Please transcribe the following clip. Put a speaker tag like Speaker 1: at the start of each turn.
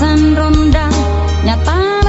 Speaker 1: pesan ronda nyata